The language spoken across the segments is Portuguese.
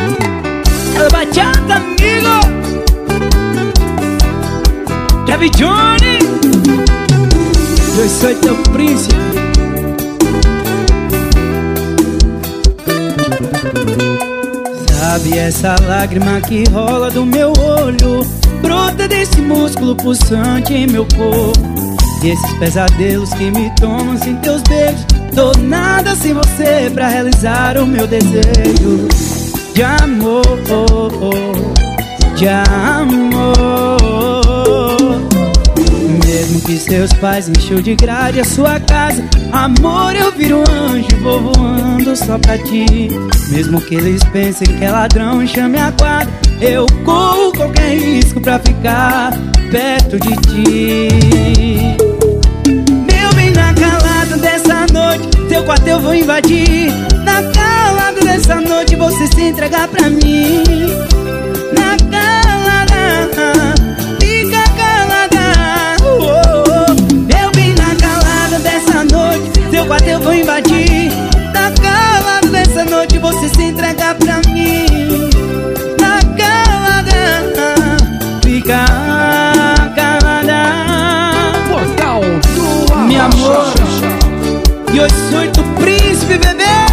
A bachata, amigo Kevin Johnny. Eu sou teu príncipe. Sabe essa lágrima que rola do meu olho? Brota desse músculo pulsante em meu corpo. E esses pesadelos que me tomam sem teus beijos. Tô nada sem você pra realizar o meu desejo De amor, de amor. Mesmo que seus pais encheu de grade a sua casa Amor, eu viro anjo vou voando só pra ti. Mesmo que eles pensem que é ladrão chame a guarda Eu corro qualquer risco pra ficar perto de ti. Teu quarto eu vou invadir você se entregar pra mim. Na calada Fica calada. Oh, oh, oh. Eu vim na calada dessa noite Teu quarto eu vou invadir. Na calada dessa noite você se entregar pra mim. Na calada Fica calada. Portal do Meu amor e hoje sou príncipe, bebê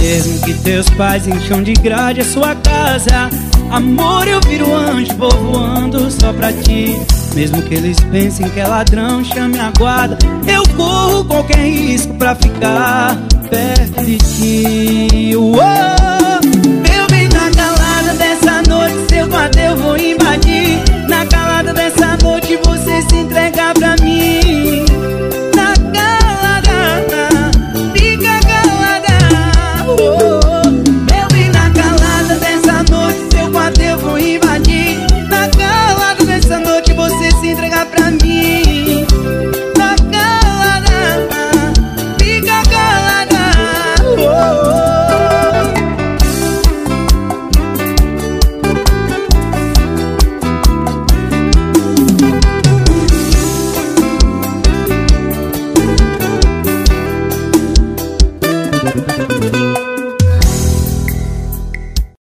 Mesmo que teus pais encham de grade a sua casa Amor, eu viro anjo, vou voando só pra ti. Mesmo que eles pensem que é ladrão, chame a guarda. Eu corro qualquer risco pra ficar perto de ti. Meu bem, na calada dessa noite Seu guarda eu vou invadir. Na calada dessa noite você se entregar pra mim.